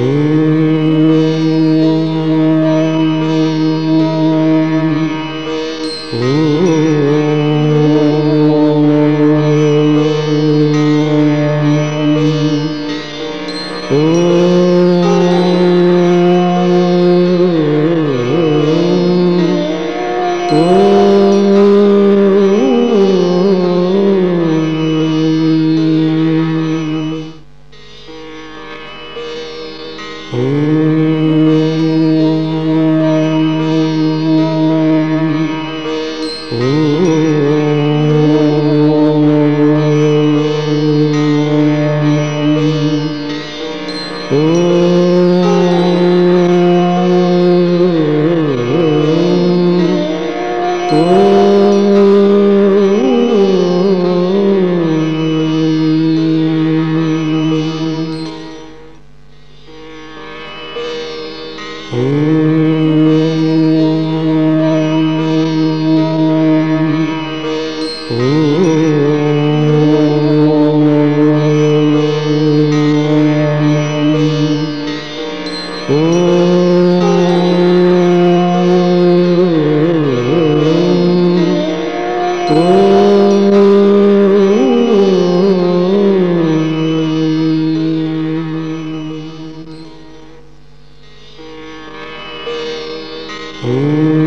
Oh Oh Oh Oh